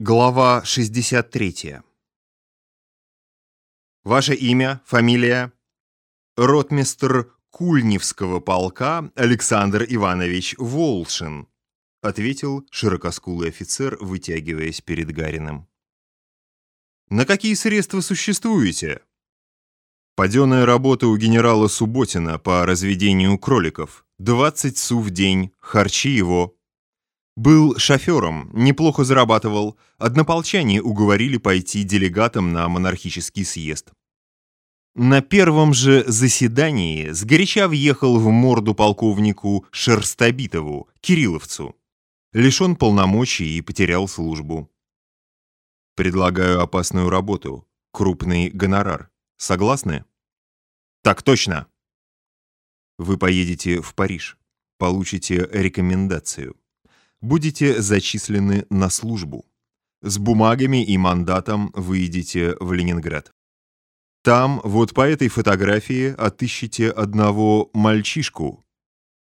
Глава 63. Ваше имя, фамилия? Ротмистр Кульневского полка Александр Иванович Волшин, ответил широкоскулый офицер, вытягиваясь перед Гариным. На какие средства существуете? Паденая работа у генерала Субботина по разведению кроликов. 20 су в день, харчи его был шофером, неплохо зарабатывал. Однополчане уговорили пойти делегатом на монархический съезд. На первом же заседании сгоряча въехал в морду полковнику Шерстобитову, Кирилловцу. Лишен полномочий и потерял службу. Предлагаю опасную работу, крупный гонорар. Согласны? Так точно. Вы поедете в Париж, получите рекомендацию будете зачислены на службу. С бумагами и мандатом выйдете в Ленинград. Там, вот по этой фотографии, отыщите одного мальчишку,